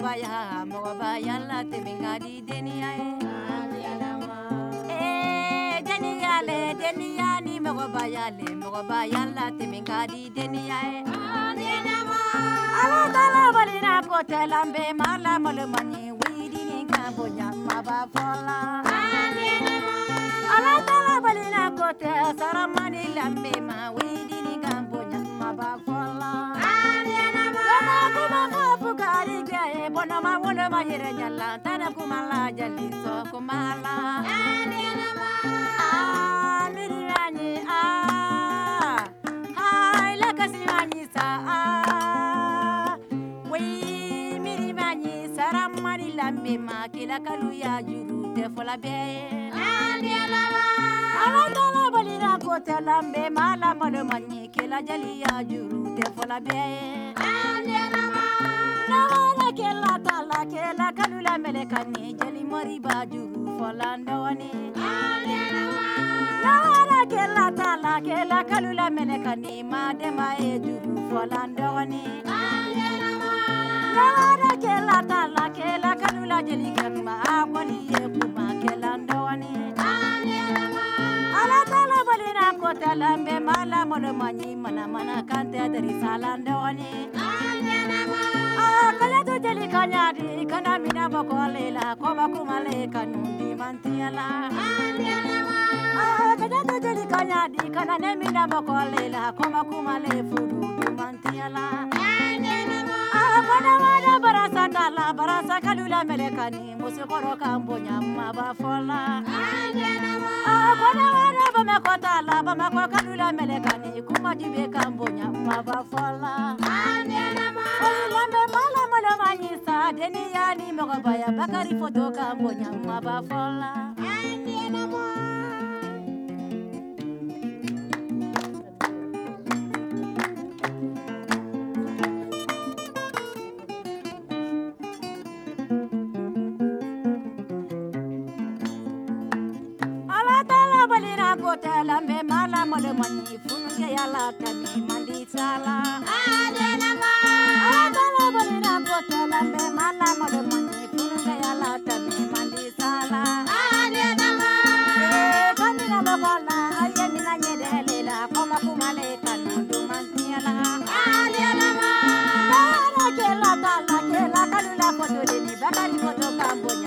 mɔgɔbaya mɔgɔbaya la tɛmɛ ka di deniya ye Eh, deniya le deniya ni mɔgɔbaya le mɔgɔbaya la tɛmɛ ka di deniya ye ala tala balina ko tɛ lambe ma la malomani widini ka bonya maba fɔla ala tala balina ko tɛ saramani lambe ma widini ka bonya maba fɔla kɛ ye bɔnɔma woloma yɛrɛ ɲɛla tana kuma la jali sɔ kuma la Ah, miriyanyi, ah, hai, lakasimanyi sa, ah. Wai, mirimanyi, saramani lambe ma, kila kalu ya juru tɛ fɔla bɛɛ ye. Ala tala balira ko tɛ lambe ma lamalo manyi kila jali ya juru bɛɛ ye. Nawara kela tala kela kalu lamɛlɛ ka ɲɛ jali mɔri ba juru fɔla dɔɔni. Nawara kela tala kela kalu lamɛlɛ ka ɲɛ ma dɛmɛ ye juru fɔla dɔɔni. Nawara kela tala kela kalu la jeli kɛ ma a kɔni ye kuma kɛla dɔɔni. Ala tala balina ko tɛ lambe ma lamalo manyi mana mana kan tɛ dari sala Ah, kaletu jeli kanyadi kana. Ah. Ah, kalula melekani musikoro kambonya maba fola. Ah, wada bamako bamako kalula melekani kumadibe kambonya maba mɔgɔbaya bakari foto ka bonya maba fɔla. Ala tala balira ko tɛ lambe mala mala manyi funuke yala tami mandi sala. Ala la foto de ni